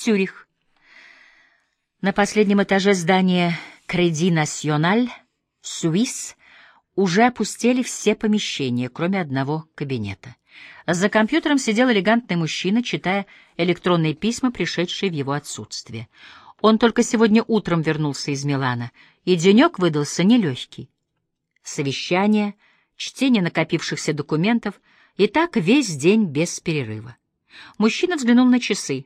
Цюрих. На последнем этаже здания Креди Националь, Суис, уже опустели все помещения, кроме одного кабинета. За компьютером сидел элегантный мужчина, читая электронные письма, пришедшие в его отсутствие. Он только сегодня утром вернулся из Милана, и денек выдался нелегкий. Совещание, чтение накопившихся документов, и так весь день без перерыва. Мужчина взглянул на часы.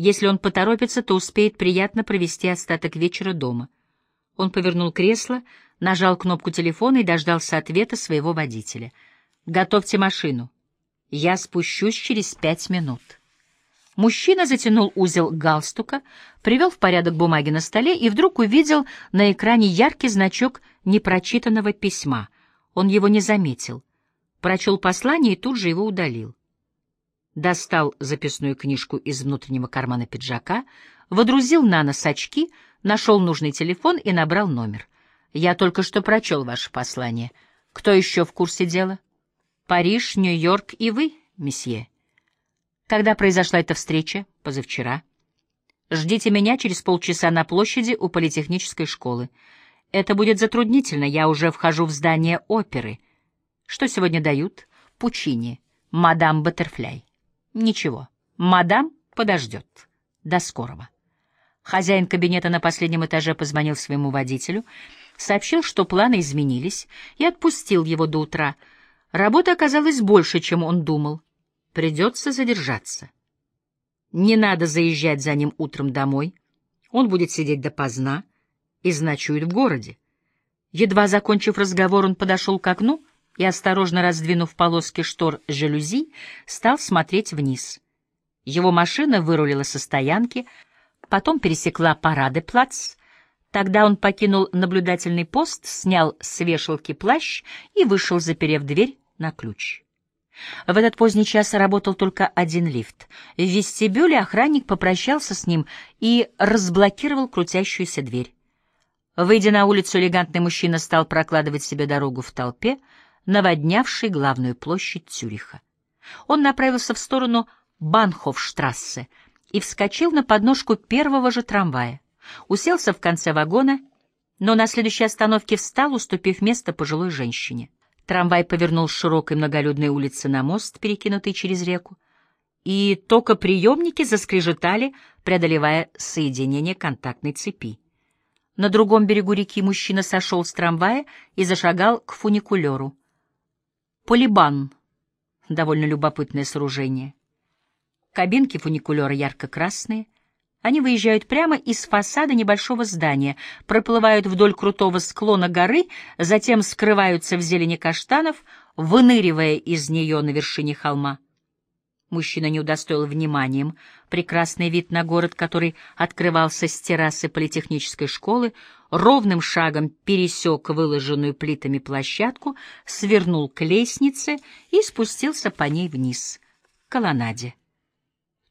Если он поторопится, то успеет приятно провести остаток вечера дома. Он повернул кресло, нажал кнопку телефона и дождался ответа своего водителя. «Готовьте машину. Я спущусь через пять минут». Мужчина затянул узел галстука, привел в порядок бумаги на столе и вдруг увидел на экране яркий значок непрочитанного письма. Он его не заметил. Прочел послание и тут же его удалил. Достал записную книжку из внутреннего кармана пиджака, водрузил на нос очки, нашел нужный телефон и набрал номер. «Я только что прочел ваше послание. Кто еще в курсе дела?» «Париж, Нью-Йорк и вы, месье». Когда произошла эта встреча? Позавчера. Ждите меня через полчаса на площади у политехнической школы. Это будет затруднительно, я уже вхожу в здание оперы. Что сегодня дают? Пучини. Мадам Баттерфляй. Ничего. Мадам подождет. До скорого. Хозяин кабинета на последнем этаже позвонил своему водителю, сообщил, что планы изменились, и отпустил его до утра. Работа оказалась больше, чем он думал. Придется задержаться. Не надо заезжать за ним утром домой. Он будет сидеть допоздна и значует в городе. Едва закончив разговор, он подошел к окну и, осторожно раздвинув полоски штор жалюзи, стал смотреть вниз. Его машина вырулила со стоянки, потом пересекла парады-плац. Тогда он покинул наблюдательный пост, снял с вешалки плащ и вышел, заперев дверь на ключ. В этот поздний час работал только один лифт. В вестибюле охранник попрощался с ним и разблокировал крутящуюся дверь. Выйдя на улицу, элегантный мужчина стал прокладывать себе дорогу в толпе, наводнявшей главную площадь Цюриха. Он направился в сторону Банхофштрассе и вскочил на подножку первого же трамвая. Уселся в конце вагона, но на следующей остановке встал, уступив место пожилой женщине. Трамвай повернул с широкой многолюдной улицы на мост, перекинутый через реку, и токоприемники заскрежетали, преодолевая соединение контактной цепи. На другом берегу реки мужчина сошел с трамвая и зашагал к фуникулеру. Полибан — довольно любопытное сооружение. Кабинки фуникулера ярко-красные — они выезжают прямо из фасада небольшого здания, проплывают вдоль крутого склона горы, затем скрываются в зелени каштанов, выныривая из нее на вершине холма. Мужчина не удостоил вниманием прекрасный вид на город, который открывался с террасы политехнической школы, ровным шагом пересек выложенную плитами площадку, свернул к лестнице и спустился по ней вниз, к колоннаде.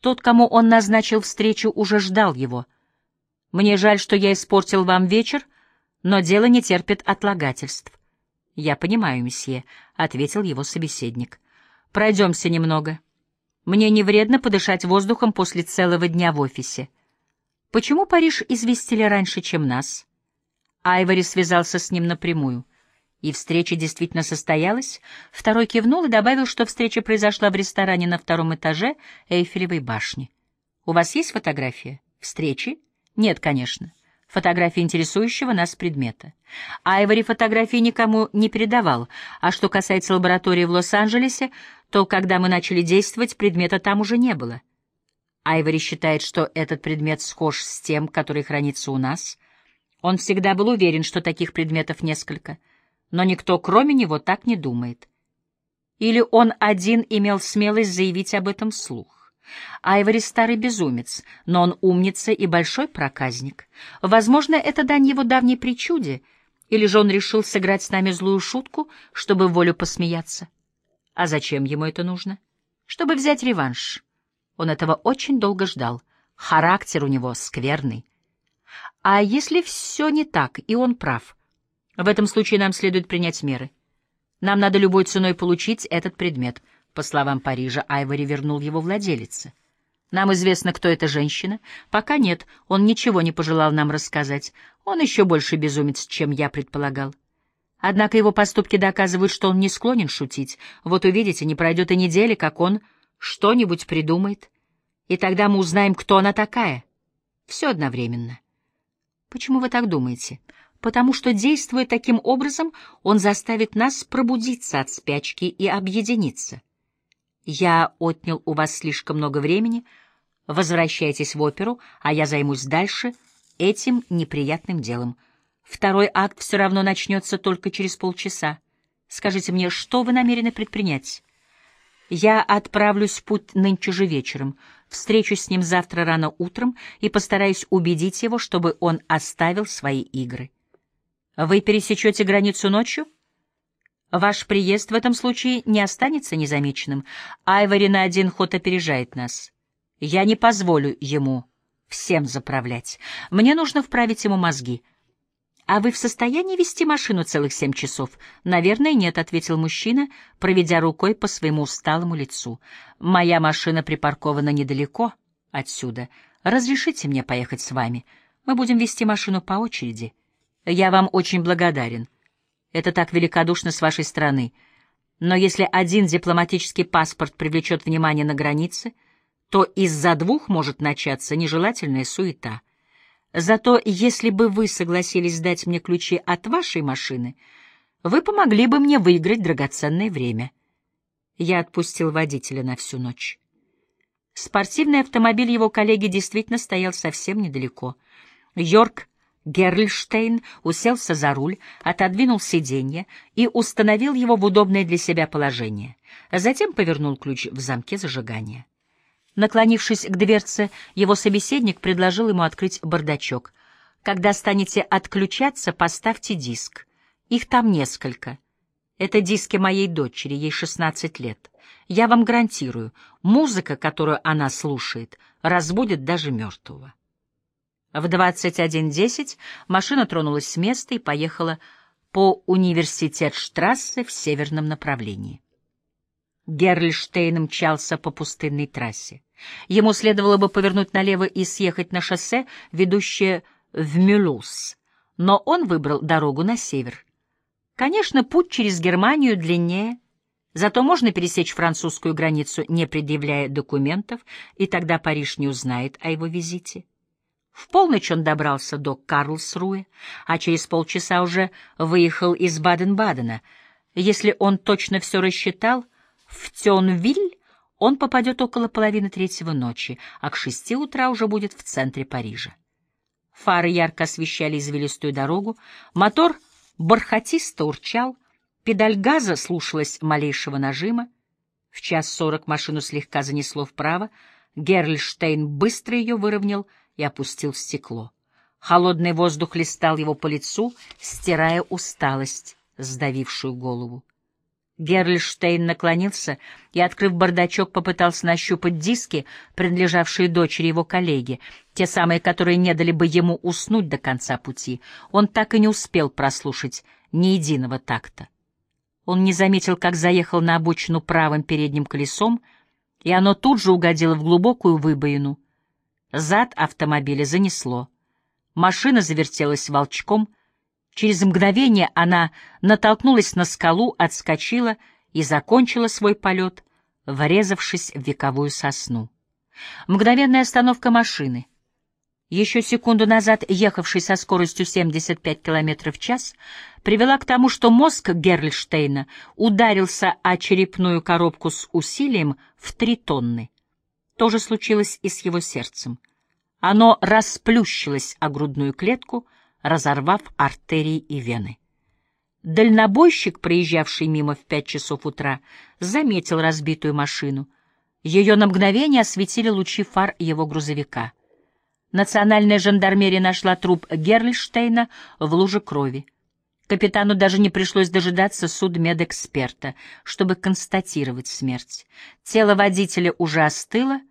Тот, кому он назначил встречу, уже ждал его. «Мне жаль, что я испортил вам вечер, но дело не терпит отлагательств». «Я понимаю, месье», — ответил его собеседник. «Пройдемся немного. Мне не вредно подышать воздухом после целого дня в офисе. Почему Париж известили раньше, чем нас?» Айвори связался с ним напрямую — и встреча действительно состоялась. Второй кивнул и добавил, что встреча произошла в ресторане на втором этаже Эйфелевой башни. «У вас есть фотография? Встречи?» «Нет, конечно. Фотография интересующего нас предмета. Айвори фотографии никому не передавал, а что касается лаборатории в Лос-Анджелесе, то, когда мы начали действовать, предмета там уже не было. Айвори считает, что этот предмет схож с тем, который хранится у нас. Он всегда был уверен, что таких предметов несколько — но никто, кроме него, так не думает. Или он один имел смелость заявить об этом вслух. Айвори старый безумец, но он умница и большой проказник. Возможно, это дань его давней причуде, или же он решил сыграть с нами злую шутку, чтобы волю посмеяться. А зачем ему это нужно? Чтобы взять реванш. Он этого очень долго ждал. Характер у него скверный. А если все не так, и он прав, в этом случае нам следует принять меры. Нам надо любой ценой получить этот предмет. По словам Парижа, Айвори вернул его владелице. Нам известно, кто эта женщина. Пока нет, он ничего не пожелал нам рассказать. Он еще больше безумец, чем я предполагал. Однако его поступки доказывают, что он не склонен шутить. Вот увидите, не пройдет и недели, как он что-нибудь придумает. И тогда мы узнаем, кто она такая. Все одновременно. Почему вы так думаете? Потому что, действуя таким образом, он заставит нас пробудиться от спячки и объединиться. Я отнял у вас слишком много времени. Возвращайтесь в оперу, а я займусь дальше этим неприятным делом. Второй акт все равно начнется только через полчаса. Скажите мне, что вы намерены предпринять? Я отправлюсь в путь нынче же вечером, встречусь с ним завтра рано утром и постараюсь убедить его, чтобы он оставил свои игры. Вы пересечете границу ночью? Ваш приезд в этом случае не останется незамеченным. Айвори на один ход опережает нас. Я не позволю ему всем заправлять. Мне нужно вправить ему мозги — «А вы в состоянии вести машину целых семь часов?» «Наверное, нет», — ответил мужчина, проведя рукой по своему усталому лицу. «Моя машина припаркована недалеко отсюда. Разрешите мне поехать с вами? Мы будем вести машину по очереди. Я вам очень благодарен. Это так великодушно с вашей стороны. Но если один дипломатический паспорт привлечет внимание на границе, то из-за двух может начаться нежелательная суета». Зато если бы вы согласились дать мне ключи от вашей машины, вы помогли бы мне выиграть драгоценное время. Я отпустил водителя на всю ночь. Спортивный автомобиль его коллеги действительно стоял совсем недалеко. Йорк Герльштейн уселся за руль, отодвинул сиденье и установил его в удобное для себя положение. Затем повернул ключ в замке зажигания. Наклонившись к дверце, его собеседник предложил ему открыть бардачок. «Когда станете отключаться, поставьте диск. Их там несколько. Это диски моей дочери, ей 16 лет. Я вам гарантирую, музыка, которую она слушает, разбудит даже мертвого». В 21.10 машина тронулась с места и поехала по университет-штрассе в северном направлении. Герльштейн мчался по пустынной трассе. Ему следовало бы повернуть налево и съехать на шоссе, ведущее в Мюлуз, но он выбрал дорогу на север. Конечно, путь через Германию длиннее, зато можно пересечь французскую границу, не предъявляя документов, и тогда Париж не узнает о его визите. В полночь он добрался до Карлсруэ, а через полчаса уже выехал из Баден-Бадена. Если он точно все рассчитал, в Тёнвиль он попадет около половины третьего ночи, а к шести утра уже будет в центре Парижа. Фары ярко освещали извилистую дорогу, мотор бархатисто урчал, педаль газа слушалась малейшего нажима. В час сорок машину слегка занесло вправо, Герльштейн быстро ее выровнял и опустил стекло. Холодный воздух листал его по лицу, стирая усталость, сдавившую голову. Герльштейн наклонился и, открыв бардачок, попытался нащупать диски, принадлежавшие дочери его коллеги, те самые, которые не дали бы ему уснуть до конца пути. Он так и не успел прослушать ни единого такта. Он не заметил, как заехал на обочину правым передним колесом, и оно тут же угодило в глубокую выбоину. Зад автомобиля занесло. Машина завертелась волчком — Через мгновение она натолкнулась на скалу, отскочила и закончила свой полет, врезавшись в вековую сосну. Мгновенная остановка машины. Еще секунду назад, ехавший со скоростью 75 км в час, привела к тому, что мозг Герльштейна ударился о черепную коробку с усилием в три тонны. То же случилось и с его сердцем. Оно расплющилось о грудную клетку — разорвав артерии и вены. Дальнобойщик, проезжавший мимо в пять часов утра, заметил разбитую машину. Ее на мгновение осветили лучи фар его грузовика. Национальная жандармерия нашла труп Герльштейна в луже крови. Капитану даже не пришлось дожидаться судмедэксперта, чтобы констатировать смерть. Тело водителя уже остыло,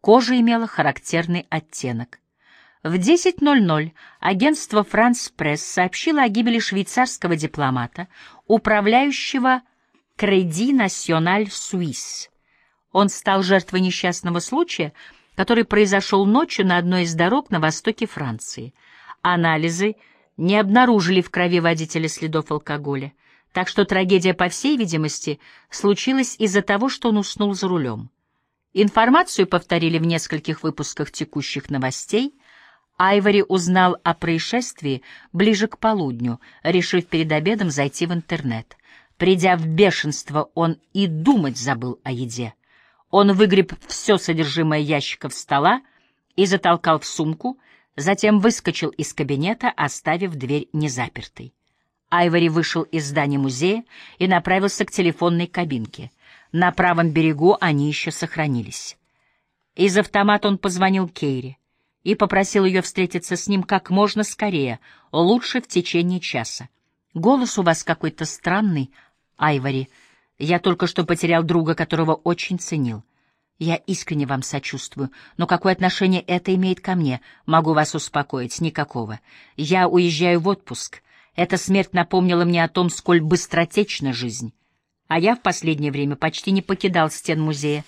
кожа имела характерный оттенок. В 10.00 агентство «Франс Пресс» сообщило о гибели швейцарского дипломата, управляющего «Креди Националь Суисс». Он стал жертвой несчастного случая, который произошел ночью на одной из дорог на востоке Франции. Анализы не обнаружили в крови водителя следов алкоголя, так что трагедия, по всей видимости, случилась из-за того, что он уснул за рулем. Информацию повторили в нескольких выпусках текущих новостей. Айвори узнал о происшествии ближе к полудню, решив перед обедом зайти в интернет. Придя в бешенство, он и думать забыл о еде. Он выгреб все содержимое ящиков стола и затолкал в сумку, затем выскочил из кабинета, оставив дверь незапертой. Айвори вышел из здания музея и направился к телефонной кабинке. На правом берегу они еще сохранились. Из автомата он позвонил Кейри и попросил ее встретиться с ним как можно скорее, лучше в течение часа. «Голос у вас какой-то странный, Айвори», я только что потерял друга, которого очень ценил. Я искренне вам сочувствую, но какое отношение это имеет ко мне? Могу вас успокоить, никакого. Я уезжаю в отпуск. Эта смерть напомнила мне о том, сколь быстротечна жизнь. А я в последнее время почти не покидал стен музея,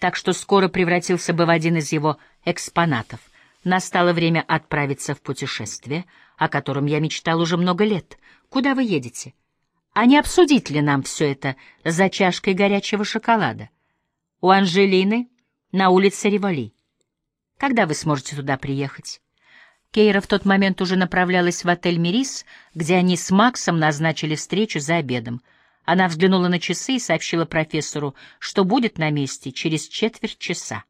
так что скоро превратился бы в один из его экспонатов. Настало время отправиться в путешествие, о котором я мечтал уже много лет. Куда вы едете? — а не обсудить ли нам все это за чашкой горячего шоколада? У Анжелины на улице Револи. Когда вы сможете туда приехать? Кейра в тот момент уже направлялась в отель «Мирис», где они с Максом назначили встречу за обедом. Она взглянула на часы и сообщила профессору, что будет на месте через четверть часа.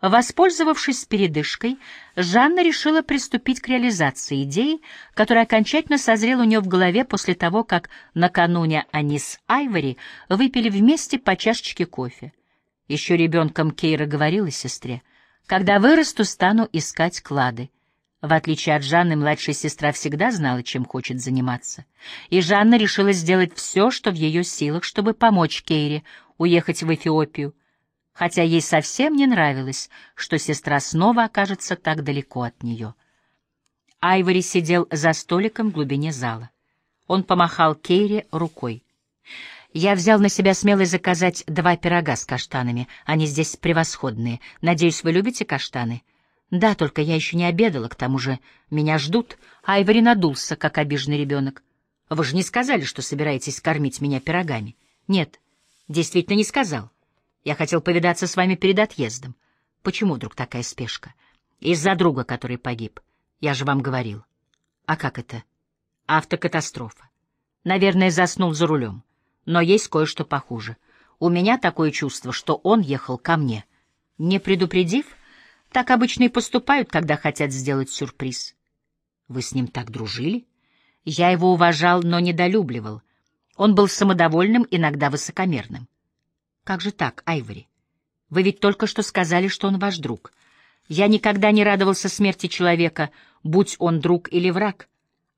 Воспользовавшись передышкой, Жанна решила приступить к реализации идеи, которая окончательно созрела у нее в голове после того, как накануне они с Айвори выпили вместе по чашечке кофе. Еще ребенком Кейра говорила сестре, «Когда вырасту, стану искать клады». В отличие от Жанны, младшая сестра всегда знала, чем хочет заниматься. И Жанна решила сделать все, что в ее силах, чтобы помочь Кейре уехать в Эфиопию, хотя ей совсем не нравилось, что сестра снова окажется так далеко от нее. Айвори сидел за столиком в глубине зала. Он помахал Кейре рукой. «Я взял на себя смелость заказать два пирога с каштанами. Они здесь превосходные. Надеюсь, вы любите каштаны?» «Да, только я еще не обедала, к тому же меня ждут». Айвори надулся, как обиженный ребенок. «Вы же не сказали, что собираетесь кормить меня пирогами?» «Нет, действительно не сказал. Я хотел повидаться с вами перед отъездом. Почему вдруг такая спешка? Из-за друга, который погиб. Я же вам говорил. А как это? Автокатастрофа. Наверное, заснул за рулем. Но есть кое-что похуже. У меня такое чувство, что он ехал ко мне. Не предупредив, так обычно и поступают, когда хотят сделать сюрприз. Вы с ним так дружили? Я его уважал, но недолюбливал. Он был самодовольным, иногда высокомерным. Как же так, Айвори? Вы ведь только что сказали, что он ваш друг. Я никогда не радовался смерти человека, будь он друг или враг.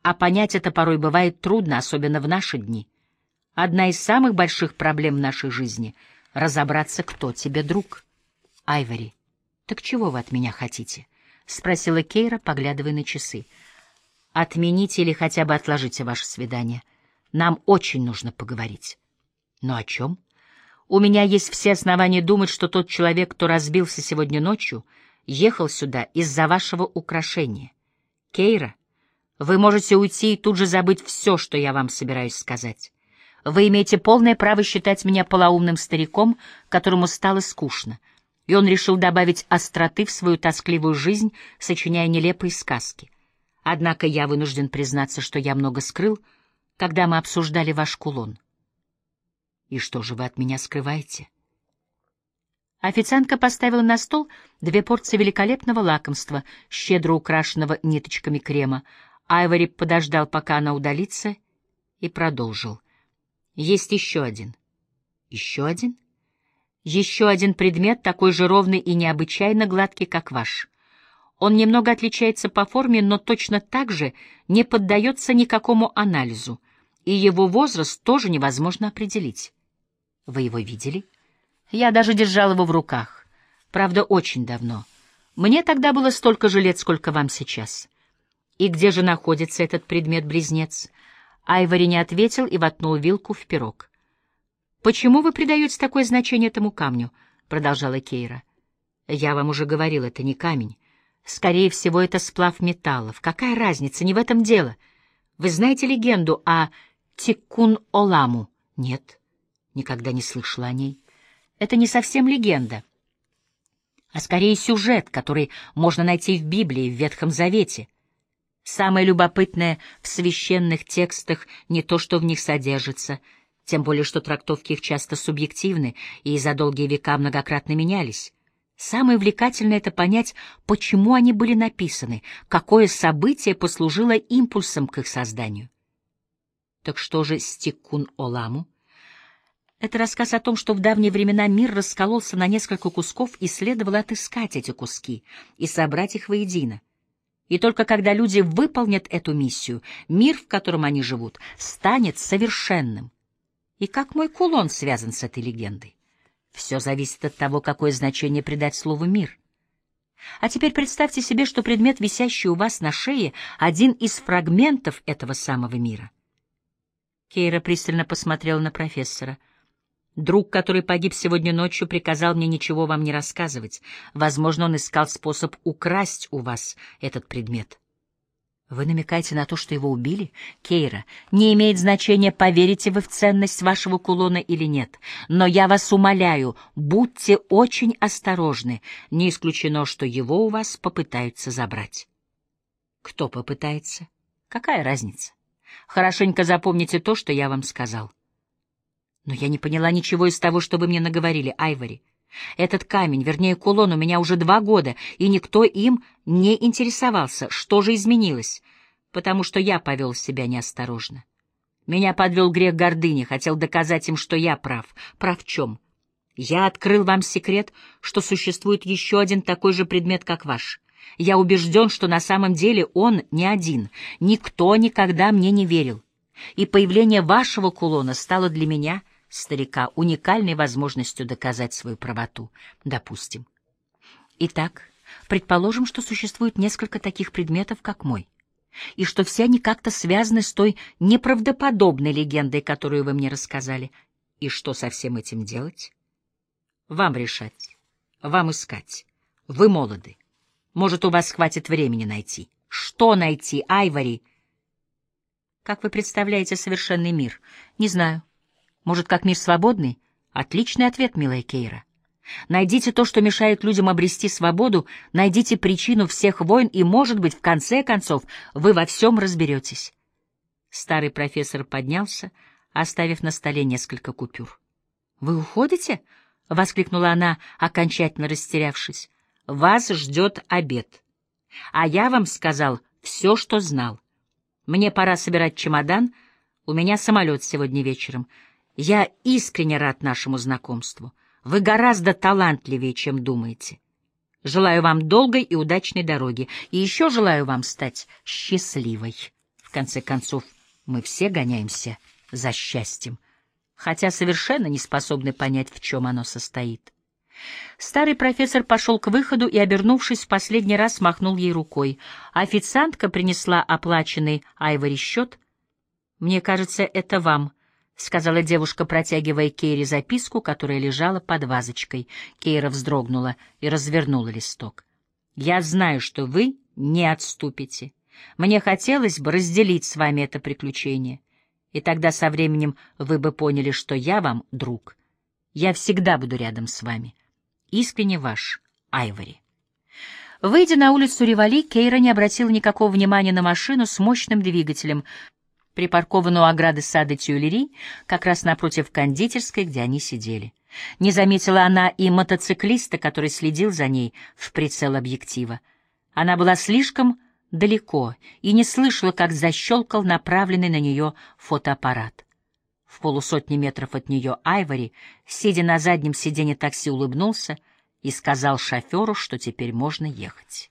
А понять это порой бывает трудно, особенно в наши дни. Одна из самых больших проблем нашей жизни — разобраться, кто тебе друг. Айвори, так чего вы от меня хотите? — спросила Кейра, поглядывая на часы. Отмените или хотя бы отложите ваше свидание. Нам очень нужно поговорить. Но о чем? — у меня есть все основания думать, что тот человек, кто разбился сегодня ночью, ехал сюда из-за вашего украшения. Кейра, вы можете уйти и тут же забыть все, что я вам собираюсь сказать. Вы имеете полное право считать меня полоумным стариком, которому стало скучно, и он решил добавить остроты в свою тоскливую жизнь, сочиняя нелепые сказки. Однако я вынужден признаться, что я много скрыл, когда мы обсуждали ваш кулон. И что же вы от меня скрываете? Официантка поставила на стол две порции великолепного лакомства, щедро украшенного ниточками крема. Айвори подождал, пока она удалится, и продолжил. Есть еще один. Еще один? Еще один предмет, такой же ровный и необычайно гладкий, как ваш. Он немного отличается по форме, но точно так же не поддается никакому анализу, и его возраст тоже невозможно определить. Вы его видели? Я даже держал его в руках. Правда, очень давно. Мне тогда было столько же лет, сколько вам сейчас. И где же находится этот предмет-близнец? Айвори не ответил и воткнул вилку в пирог. «Почему вы придаете такое значение этому камню?» — продолжала Кейра. Я вам уже говорил, это не камень. Скорее всего, это сплав металлов. Какая разница? Не в этом дело. Вы знаете легенду о Тиккун-Оламу? Нет, никогда не слышала о ней. Это не совсем легенда, а скорее сюжет, который можно найти в Библии, в Ветхом Завете. Самое любопытное в священных текстах не то, что в них содержится, тем более что трактовки их часто субъективны и за долгие века многократно менялись. Самое увлекательное — это понять, почему они были написаны, какое событие послужило импульсом к их созданию. Так что же Стиккун-Оламу? Это рассказ о том, что в давние времена мир раскололся на несколько кусков, и следовало отыскать эти куски и собрать их воедино. И только когда люди выполнят эту миссию, мир, в котором они живут, станет совершенным. И как мой кулон связан с этой легендой? Все зависит от того, какое значение придать слову «мир». А теперь представьте себе, что предмет, висящий у вас на шее, один из фрагментов этого самого мира. Кейра пристально посмотрела на профессора. Друг, который погиб сегодня ночью, приказал мне ничего вам не рассказывать. Возможно, он искал способ украсть у вас этот предмет. Вы намекаете на то, что его убили? Кейра, не имеет значения, поверите вы в ценность вашего кулона или нет. Но я вас умоляю, будьте очень осторожны. Не исключено, что его у вас попытаются забрать. Кто попытается? Какая разница? Хорошенько запомните то, что я вам сказал. Но я не поняла ничего из того, что вы мне наговорили, Айвори. Этот камень, вернее кулон, у меня уже два года, и никто им не интересовался. Что же изменилось? Потому что я повел себя неосторожно. Меня подвел грех гордыни, хотел доказать им, что я прав. Прав в чем? Я открыл вам секрет, что существует еще один такой же предмет, как ваш. Я убежден, что на самом деле он не один. Никто никогда мне не верил. И появление вашего кулона стало для меня — старика уникальной возможностью доказать свою правоту, допустим. Итак, предположим, что существует несколько таких предметов, как мой, и что все они как-то связаны с той неправдоподобной легендой, которую вы мне рассказали. И что со всем этим делать? Вам решать, вам искать. Вы молоды. Может, у вас хватит времени найти. Что найти, Айвори? Как вы представляете совершенный мир? Не знаю. Может, как мир свободный? Отличный ответ, милая Кейра. Найдите то, что мешает людям обрести свободу, найдите причину всех войн, и, может быть, в конце концов, вы во всем разберетесь. Старый профессор поднялся, оставив на столе несколько купюр. — Вы уходите? — воскликнула она, окончательно растерявшись. — Вас ждет обед. А я вам сказал все, что знал. Мне пора собирать чемодан, у меня самолет сегодня вечером — я искренне рад нашему знакомству. Вы гораздо талантливее, чем думаете. Желаю вам долгой и удачной дороги, и еще желаю вам стать счастливой. В конце концов, мы все гоняемся за счастьем, хотя совершенно не способны понять, в чем оно состоит. Старый профессор пошел к выходу и, обернувшись, в последний раз махнул ей рукой. Официантка принесла оплаченный Айвори счет. «Мне кажется, это вам», — сказала девушка, протягивая Кейре записку, которая лежала под вазочкой. Кейра вздрогнула и развернула листок. «Я знаю, что вы не отступите. Мне хотелось бы разделить с вами это приключение. И тогда со временем вы бы поняли, что я вам друг. Я всегда буду рядом с вами. Искренне ваш, Айвори». Выйдя на улицу Ривали, Кейра не обратила никакого внимания на машину с мощным двигателем — припаркованную у ограды сада Тюлери, как раз напротив кондитерской, где они сидели. Не заметила она и мотоциклиста, который следил за ней в прицел объектива. Она была слишком далеко и не слышала, как защелкал направленный на нее фотоаппарат. В полусотни метров от нее Айвори, сидя на заднем сиденье такси, улыбнулся и сказал шоферу, что теперь можно ехать.